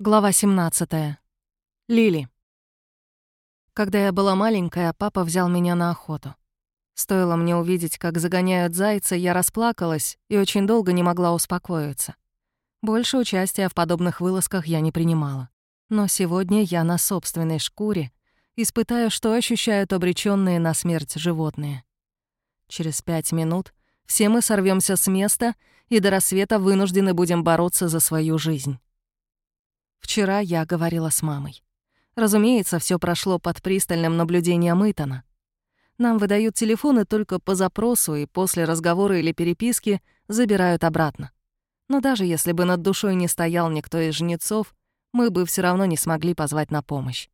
Глава 17. Лили. Когда я была маленькая, папа взял меня на охоту. Стоило мне увидеть, как загоняют зайца, я расплакалась и очень долго не могла успокоиться. Больше участия в подобных вылазках я не принимала. Но сегодня я на собственной шкуре испытаю, что ощущают обречённые на смерть животные. Через пять минут все мы сорвемся с места и до рассвета вынуждены будем бороться за свою жизнь. Вчера я говорила с мамой. Разумеется, все прошло под пристальным наблюдением Итана. Нам выдают телефоны только по запросу и после разговора или переписки забирают обратно. Но даже если бы над душой не стоял никто из жнецов, мы бы все равно не смогли позвать на помощь.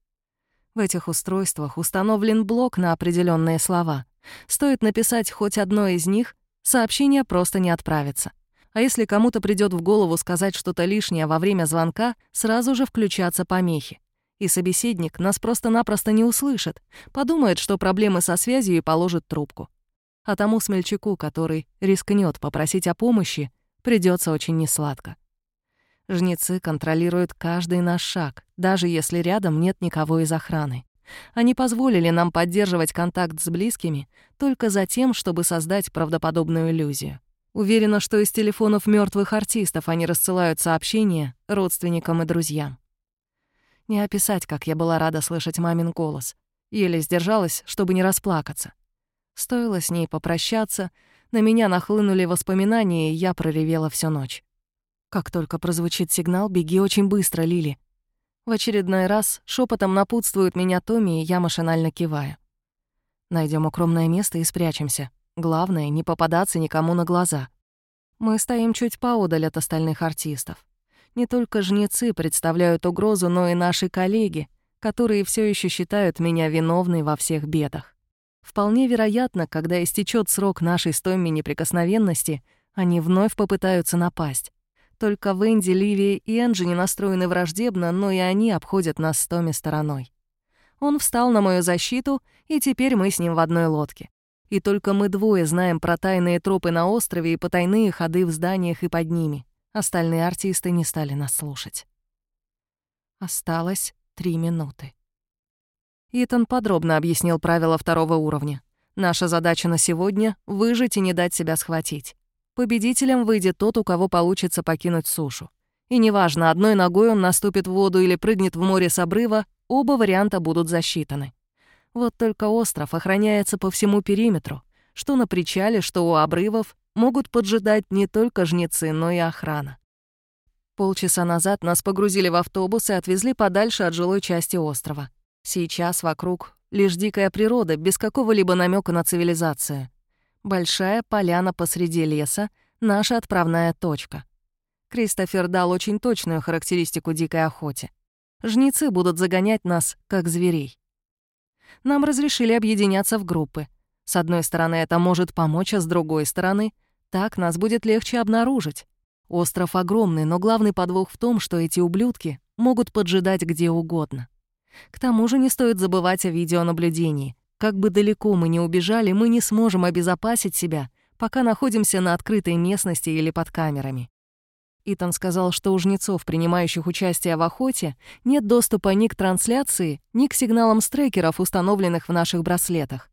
В этих устройствах установлен блок на определенные слова. Стоит написать хоть одно из них, сообщение просто не отправится. А если кому-то придёт в голову сказать что-то лишнее во время звонка, сразу же включатся помехи. И собеседник нас просто-напросто не услышит, подумает, что проблемы со связью и положит трубку. А тому смельчаку, который рискнет попросить о помощи, придется очень несладко. Жнецы контролируют каждый наш шаг, даже если рядом нет никого из охраны. Они позволили нам поддерживать контакт с близкими только за тем, чтобы создать правдоподобную иллюзию. Уверена, что из телефонов мертвых артистов они рассылают сообщения родственникам и друзьям. Не описать, как я была рада слышать мамин голос. Еле сдержалась, чтобы не расплакаться. Стоило с ней попрощаться, на меня нахлынули воспоминания, и я проревела всю ночь. Как только прозвучит сигнал, беги очень быстро, Лили. В очередной раз шепотом напутствует меня Томми, и я машинально киваю. Найдем укромное место и спрячемся. Главное, не попадаться никому на глаза. Мы стоим чуть поодаль от остальных артистов. Не только жнецы представляют угрозу, но и наши коллеги, которые все еще считают меня виновной во всех бедах. Вполне вероятно, когда истечет срок нашей с Томми неприкосновенности, они вновь попытаются напасть. Только Венди, Ливия и Энджи не настроены враждебно, но и они обходят нас с Томми стороной. Он встал на мою защиту, и теперь мы с ним в одной лодке и только мы двое знаем про тайные тропы на острове и потайные ходы в зданиях и под ними. Остальные артисты не стали нас слушать. Осталось три минуты. Итан подробно объяснил правила второго уровня. Наша задача на сегодня — выжить и не дать себя схватить. Победителем выйдет тот, у кого получится покинуть сушу. И неважно, одной ногой он наступит в воду или прыгнет в море с обрыва, оба варианта будут засчитаны. Вот только остров охраняется по всему периметру, что на причале, что у обрывов могут поджидать не только жнецы, но и охрана. Полчаса назад нас погрузили в автобус и отвезли подальше от жилой части острова. Сейчас вокруг лишь дикая природа, без какого-либо намека на цивилизацию. Большая поляна посреди леса — наша отправная точка. Кристофер дал очень точную характеристику дикой охоте. Жнецы будут загонять нас, как зверей нам разрешили объединяться в группы. С одной стороны, это может помочь, а с другой стороны, так нас будет легче обнаружить. Остров огромный, но главный подвох в том, что эти ублюдки могут поджидать где угодно. К тому же не стоит забывать о видеонаблюдении. Как бы далеко мы ни убежали, мы не сможем обезопасить себя, пока находимся на открытой местности или под камерами. Итан сказал, что у жнецов, принимающих участие в охоте, нет доступа ни к трансляции, ни к сигналам стрекеров, установленных в наших браслетах.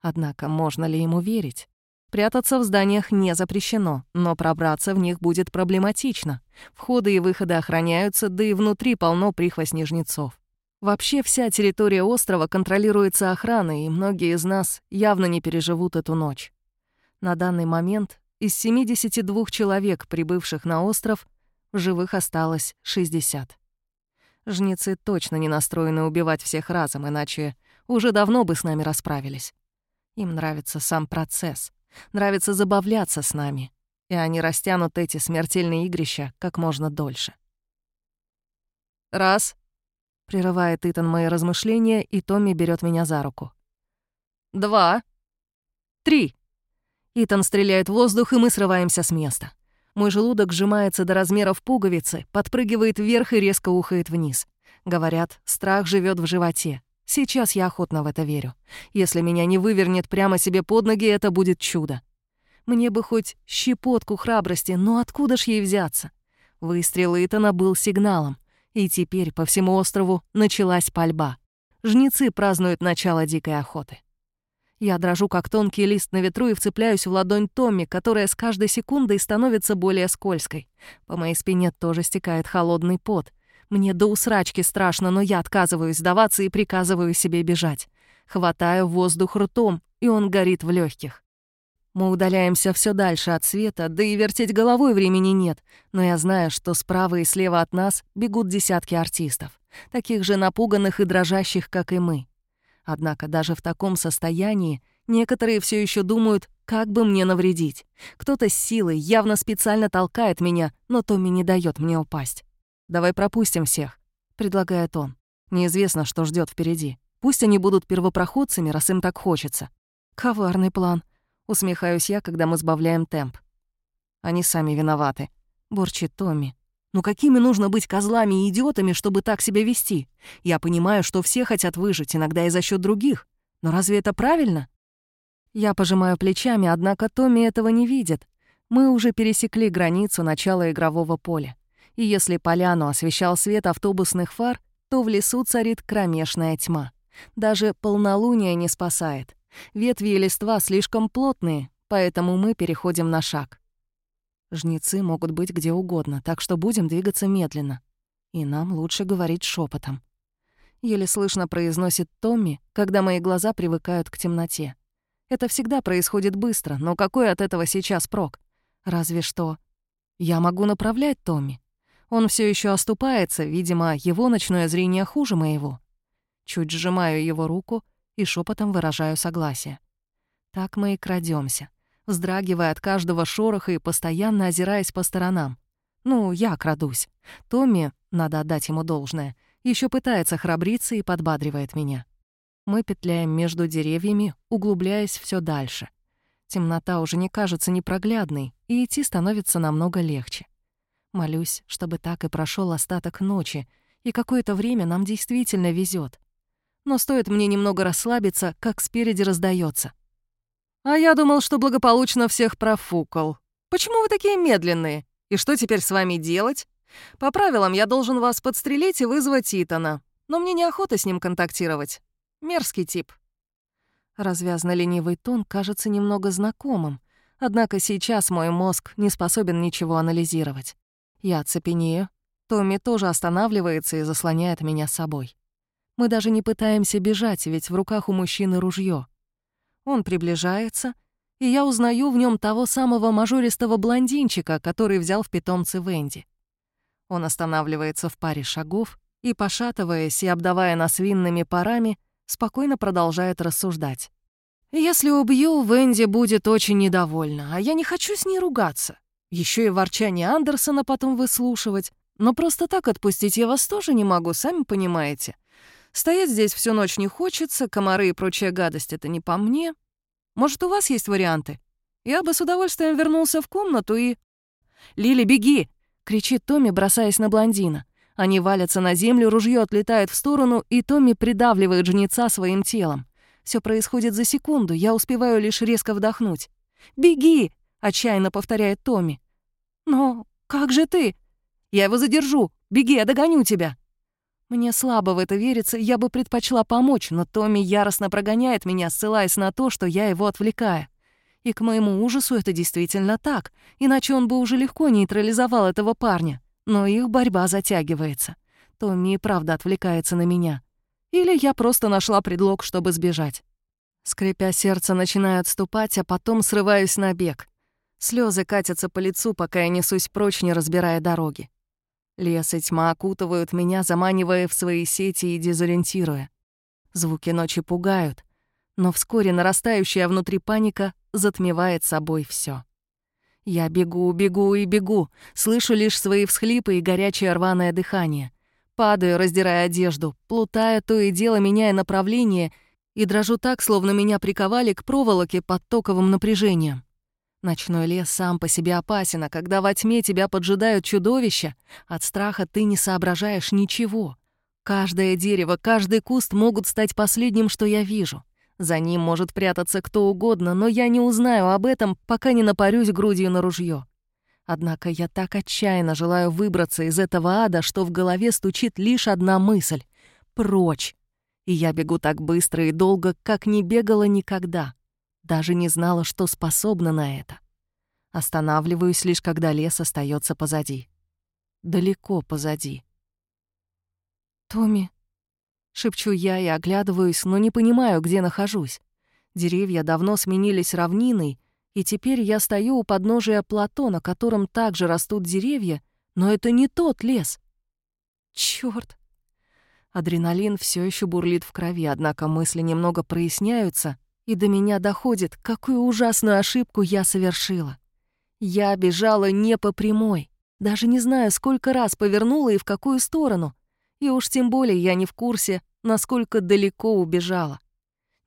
Однако можно ли ему верить? Прятаться в зданиях не запрещено, но пробраться в них будет проблематично. Входы и выходы охраняются, да и внутри полно прихвостней жнецов. Вообще вся территория острова контролируется охраной, и многие из нас явно не переживут эту ночь. На данный момент из 72 человек, прибывших на остров, в живых осталось 60. Жнецы точно не настроены убивать всех разом, иначе уже давно бы с нами расправились. Им нравится сам процесс, нравится забавляться с нами, и они растянут эти смертельные игрища как можно дольше. «Раз», — прерывает Итан мои размышления, и Томми берет меня за руку. «Два», «три», Итан стреляет в воздух, и мы срываемся с места. Мой желудок сжимается до размеров пуговицы, подпрыгивает вверх и резко ухает вниз. Говорят, страх живет в животе. Сейчас я охотно в это верю. Если меня не вывернет прямо себе под ноги, это будет чудо. Мне бы хоть щепотку храбрости, но откуда ж ей взяться? Выстрел Итана был сигналом. И теперь по всему острову началась пальба. Жнецы празднуют начало дикой охоты. Я дрожу, как тонкий лист на ветру, и вцепляюсь в ладонь Томми, которая с каждой секундой становится более скользкой. По моей спине тоже стекает холодный пот. Мне до усрачки страшно, но я отказываюсь сдаваться и приказываю себе бежать. Хватаю воздух ртом, и он горит в легких. Мы удаляемся все дальше от света, да и вертеть головой времени нет, но я знаю, что справа и слева от нас бегут десятки артистов, таких же напуганных и дрожащих, как и мы. Однако даже в таком состоянии некоторые все еще думают, как бы мне навредить. Кто-то с силой явно специально толкает меня, но Томми не дает мне упасть. «Давай пропустим всех», — предлагает он. Неизвестно, что ждет впереди. Пусть они будут первопроходцами, раз им так хочется. Коварный план. Усмехаюсь я, когда мы сбавляем темп. Они сами виноваты. Борчит Томми. Ну какими нужно быть козлами и идиотами, чтобы так себя вести? Я понимаю, что все хотят выжить, иногда и за счет других. Но разве это правильно? Я пожимаю плечами, однако Томми этого не видит. Мы уже пересекли границу начала игрового поля. И если поляну освещал свет автобусных фар, то в лесу царит кромешная тьма. Даже полнолуние не спасает. Ветви и листва слишком плотные, поэтому мы переходим на шаг. Жнецы могут быть где угодно, так что будем двигаться медленно. И нам лучше говорить шепотом. Еле слышно произносит Томми, когда мои глаза привыкают к темноте. Это всегда происходит быстро, но какой от этого сейчас прок? Разве что... Я могу направлять Томми. Он все еще оступается, видимо, его ночное зрение хуже моего. Чуть сжимаю его руку, и шепотом выражаю согласие. Так мы и крадемся, вздрагивая от каждого шороха и постоянно озираясь по сторонам. Ну, я крадусь. Томми, надо отдать ему должное, еще пытается храбриться и подбадривает меня. Мы петляем между деревьями, углубляясь все дальше. Темнота уже не кажется непроглядной, и идти становится намного легче. Молюсь, чтобы так и прошел остаток ночи, и какое-то время нам действительно везет но стоит мне немного расслабиться, как спереди раздается. «А я думал, что благополучно всех профукал. Почему вы такие медленные? И что теперь с вами делать? По правилам, я должен вас подстрелить и вызвать Итана, но мне неохота с ним контактировать. Мерзкий тип». Развязно-ленивый тон кажется немного знакомым, однако сейчас мой мозг не способен ничего анализировать. Я цепенею. Томми тоже останавливается и заслоняет меня собой. Мы даже не пытаемся бежать, ведь в руках у мужчины ружье. Он приближается, и я узнаю в нем того самого мажористого блондинчика, который взял в питомце Венди. Он останавливается в паре шагов и, пошатываясь и обдавая нас винными парами, спокойно продолжает рассуждать. «Если убью, Венди будет очень недовольна, а я не хочу с ней ругаться. Еще и ворчание Андерсона потом выслушивать. Но просто так отпустить я вас тоже не могу, сами понимаете. Стоять здесь всю ночь не хочется, комары и прочая гадость — это не по мне. Может, у вас есть варианты? Я бы с удовольствием вернулся в комнату и... «Лили, беги!» — кричит Томми, бросаясь на блондина. Они валятся на землю, ружье отлетает в сторону, и Томми придавливает жнеца своим телом. Все происходит за секунду, я успеваю лишь резко вдохнуть. «Беги!» — отчаянно повторяет Томми. «Но как же ты?» «Я его задержу! Беги, я догоню тебя!» Мне слабо в это верится, я бы предпочла помочь, но Томми яростно прогоняет меня, ссылаясь на то, что я его отвлекаю. И к моему ужасу это действительно так, иначе он бы уже легко нейтрализовал этого парня. Но их борьба затягивается. Томми и правда отвлекается на меня. Или я просто нашла предлог, чтобы сбежать. Скрипя сердце, начинаю отступать, а потом срываюсь на бег. Слезы катятся по лицу, пока я несусь прочь, не разбирая дороги. Лес и тьма окутывают меня, заманивая в свои сети и дезориентируя. Звуки ночи пугают, но вскоре нарастающая внутри паника затмевает собой все. Я бегу, бегу и бегу, слышу лишь свои всхлипы и горячее рваное дыхание. Падаю, раздирая одежду, плутая то и дело, меняя направление, и дрожу так, словно меня приковали к проволоке под токовым напряжением. Ночной лес сам по себе опасен, а когда во тьме тебя поджидают чудовища, от страха ты не соображаешь ничего. Каждое дерево, каждый куст могут стать последним, что я вижу. За ним может прятаться кто угодно, но я не узнаю об этом, пока не напарюсь грудью на ружье. Однако я так отчаянно желаю выбраться из этого ада, что в голове стучит лишь одна мысль — прочь. И я бегу так быстро и долго, как не бегала никогда. Даже не знала, что способна на это. Останавливаюсь лишь, когда лес остается позади. Далеко позади. «Томми», — шепчу я и оглядываюсь, но не понимаю, где нахожусь. Деревья давно сменились равниной, и теперь я стою у подножия плато, на котором также растут деревья, но это не тот лес. Чёрт! Адреналин все еще бурлит в крови, однако мысли немного проясняются, и до меня доходит, какую ужасную ошибку я совершила. Я бежала не по прямой, даже не знаю, сколько раз повернула и в какую сторону, и уж тем более я не в курсе, насколько далеко убежала.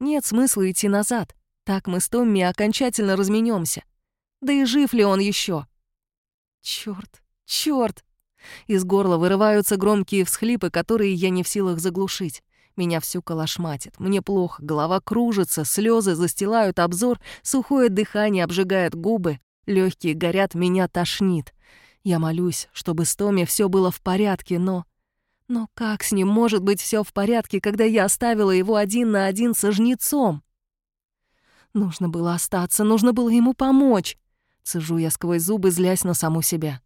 Нет смысла идти назад, так мы с Томми окончательно разменемся. Да и жив ли он еще? Черт, черт! Из горла вырываются громкие всхлипы, которые я не в силах заглушить. Меня всю колошматит. Мне плохо, голова кружится, слезы застилают обзор, сухое дыхание обжигает губы, легкие горят, меня тошнит. Я молюсь, чтобы с Томи все было в порядке, но... Но как с ним может быть все в порядке, когда я оставила его один на один со жнецом? Нужно было остаться, нужно было ему помочь. Цежу я сквозь зубы, злясь на саму себя.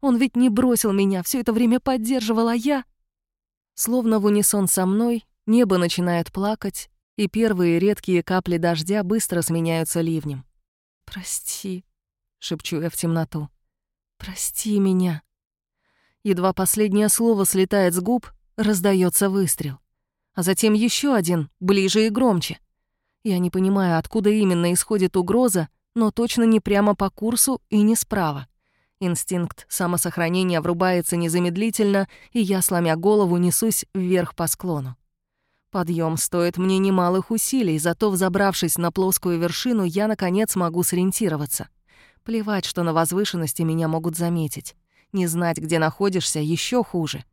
Он ведь не бросил меня, все это время поддерживал, а я... Словно в унисон со мной, небо начинает плакать, и первые редкие капли дождя быстро сменяются ливнем. «Прости», — шепчу я в темноту. «Прости меня». Едва последнее слово слетает с губ, раздается выстрел. А затем еще один, ближе и громче. Я не понимаю, откуда именно исходит угроза, но точно не прямо по курсу и не справа. Инстинкт самосохранения врубается незамедлительно, и я, сломя голову, несусь вверх по склону. Подъем стоит мне немалых усилий, зато, взобравшись на плоскую вершину, я, наконец, могу сориентироваться. Плевать, что на возвышенности меня могут заметить. Не знать, где находишься, еще хуже.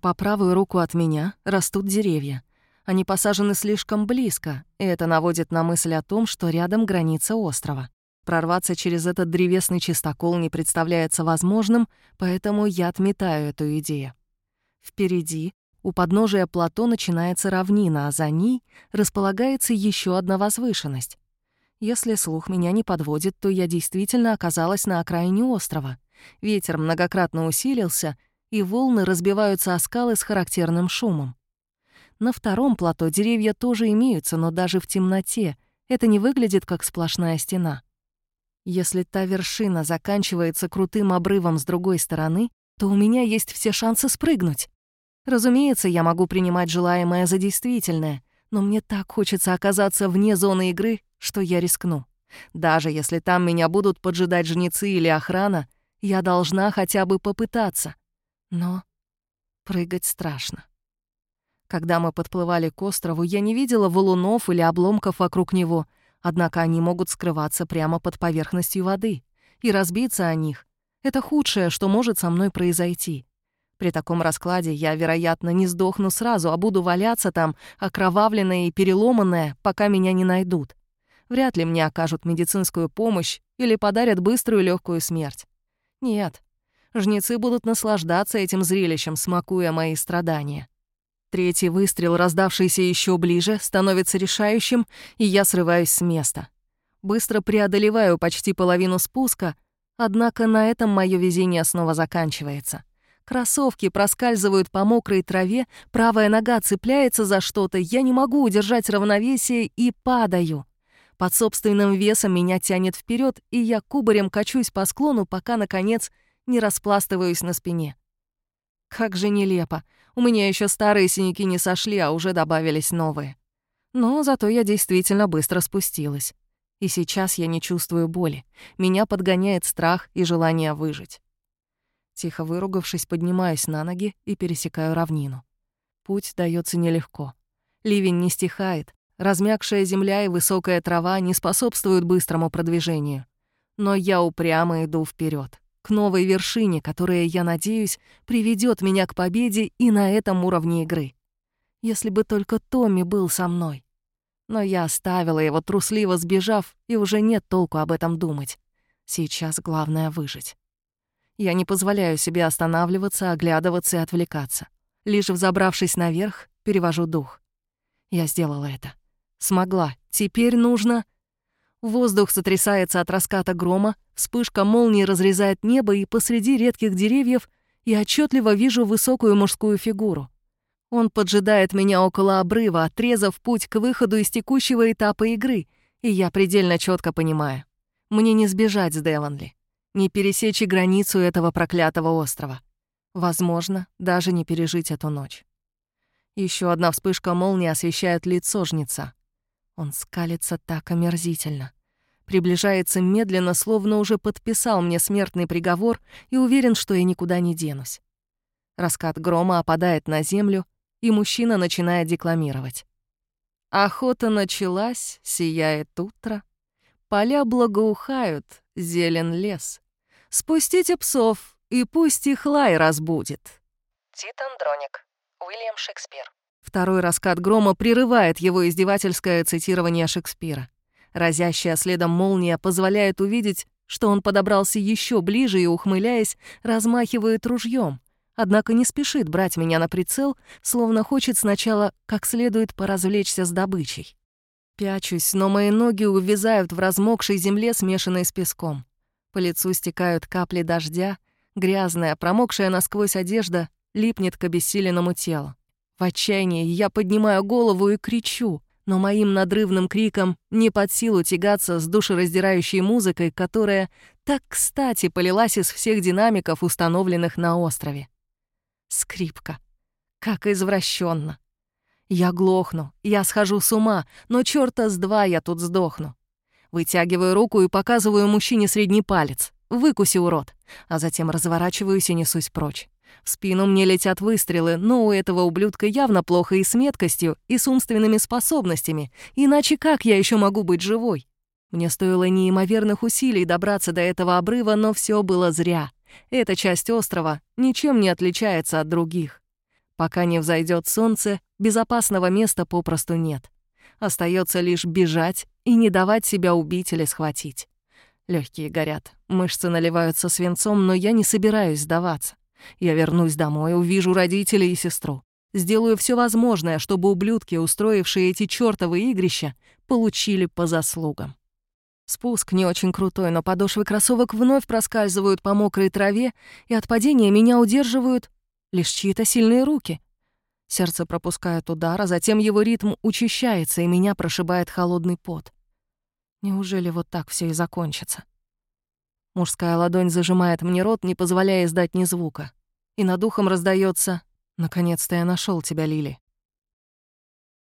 По правую руку от меня растут деревья. Они посажены слишком близко, и это наводит на мысль о том, что рядом граница острова. Прорваться через этот древесный чистокол не представляется возможным, поэтому я отметаю эту идею. Впереди, у подножия плато начинается равнина, а за ней располагается еще одна возвышенность. Если слух меня не подводит, то я действительно оказалась на окраине острова. Ветер многократно усилился, и волны разбиваются о скалы с характерным шумом. На втором плато деревья тоже имеются, но даже в темноте это не выглядит как сплошная стена. Если та вершина заканчивается крутым обрывом с другой стороны, то у меня есть все шансы спрыгнуть. Разумеется, я могу принимать желаемое за действительное, но мне так хочется оказаться вне зоны игры, что я рискну. Даже если там меня будут поджидать жнецы или охрана, я должна хотя бы попытаться. Но прыгать страшно. Когда мы подплывали к острову, я не видела валунов или обломков вокруг него, Однако они могут скрываться прямо под поверхностью воды, и разбиться о них — это худшее, что может со мной произойти. При таком раскладе я, вероятно, не сдохну сразу, а буду валяться там, окровавленная и переломанная, пока меня не найдут. Вряд ли мне окажут медицинскую помощь или подарят быструю легкую смерть. Нет, жнецы будут наслаждаться этим зрелищем, смакуя мои страдания. Третий выстрел, раздавшийся еще ближе, становится решающим, и я срываюсь с места. Быстро преодолеваю почти половину спуска, однако на этом мое везение снова заканчивается. Кроссовки проскальзывают по мокрой траве, правая нога цепляется за что-то, я не могу удержать равновесие и падаю. Под собственным весом меня тянет вперед, и я кубарем качусь по склону, пока, наконец, не распластываюсь на спине. Как же нелепо. У меня еще старые синяки не сошли, а уже добавились новые. Но зато я действительно быстро спустилась. И сейчас я не чувствую боли. Меня подгоняет страх и желание выжить. Тихо выругавшись, поднимаюсь на ноги и пересекаю равнину. Путь дается нелегко. Ливень не стихает, размягшая земля и высокая трава не способствуют быстрому продвижению. Но я упрямо иду вперед к новой вершине, которая, я надеюсь, приведет меня к победе и на этом уровне игры. Если бы только Томми был со мной. Но я оставила его, трусливо сбежав, и уже нет толку об этом думать. Сейчас главное — выжить. Я не позволяю себе останавливаться, оглядываться и отвлекаться. Лишь взобравшись наверх, перевожу дух. Я сделала это. Смогла. Теперь нужно... Воздух сотрясается от раската грома, вспышка молнии разрезает небо, и посреди редких деревьев я отчетливо вижу высокую мужскую фигуру. Он поджидает меня около обрыва, отрезав путь к выходу из текущего этапа игры, и я предельно четко понимаю. Мне не сбежать с Девонли, не пересечь и границу этого проклятого острова. Возможно, даже не пережить эту ночь. Еще одна вспышка молнии освещает лицо жнеца. Он скалится так омерзительно. Приближается медленно, словно уже подписал мне смертный приговор и уверен, что я никуда не денусь. Раскат грома опадает на землю, и мужчина начинает декламировать. Охота началась, сияет утро. Поля благоухают, зелен лес. Спустите псов, и пусть их лай разбудит. Тит Андроник, Уильям Шекспир. Второй раскат грома прерывает его издевательское цитирование Шекспира. Разящая следом молния позволяет увидеть, что он подобрался еще ближе и, ухмыляясь, размахивает ружьем, однако не спешит брать меня на прицел, словно хочет сначала как следует поразвлечься с добычей. Пячусь, но мои ноги увязают в размокшей земле, смешанной с песком. По лицу стекают капли дождя, грязная, промокшая насквозь одежда липнет к обессиленному телу. В отчаянии я поднимаю голову и кричу, но моим надрывным криком не под силу тягаться с душераздирающей музыкой, которая так кстати полилась из всех динамиков, установленных на острове. Скрипка. Как извращенно. Я глохну, я схожу с ума, но чёрта с два я тут сдохну. Вытягиваю руку и показываю мужчине средний палец. Выкуси, урод. А затем разворачиваюсь и несусь прочь. В спину мне летят выстрелы, но у этого ублюдка явно плохо и с меткостью, и с умственными способностями. Иначе как я еще могу быть живой? Мне стоило неимоверных усилий добраться до этого обрыва, но все было зря. Эта часть острова ничем не отличается от других. Пока не взойдет солнце, безопасного места попросту нет. Остается лишь бежать и не давать себя убить или схватить. Легкие горят, мышцы наливаются свинцом, но я не собираюсь сдаваться. Я вернусь домой, увижу родителей и сестру. Сделаю все возможное, чтобы ублюдки, устроившие эти чёртовы игрища, получили по заслугам. Спуск не очень крутой, но подошвы кроссовок вновь проскальзывают по мокрой траве, и от падения меня удерживают лишь чьи-то сильные руки. Сердце пропускает удар, а затем его ритм учащается, и меня прошибает холодный пот. Неужели вот так все и закончится? Мужская ладонь зажимает мне рот, не позволяя издать ни звука. И над ухом раздается: «Наконец-то я нашел тебя, Лили».